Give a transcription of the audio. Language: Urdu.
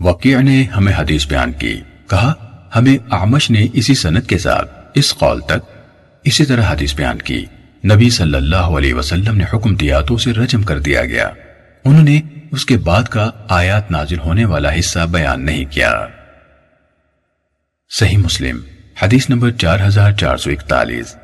وقیع نے ہمیں حدیث بیان کی۔ کہا، ہمیں اعمش نے اسی سنت کے ساتھ اس قول تک اسی طرح حدیث بیان کی۔ نبی صلی اللہ علیہ وسلم نے حکم دیا تو اسے رجم کر دیا گیا۔ انہوں نے اس کے بعد کا آیات نازل ہونے والا حصہ بیان نہیں کیا۔ صحیح مسلم، حدیث نمبر چار ہزار چار سو اکتالیس۔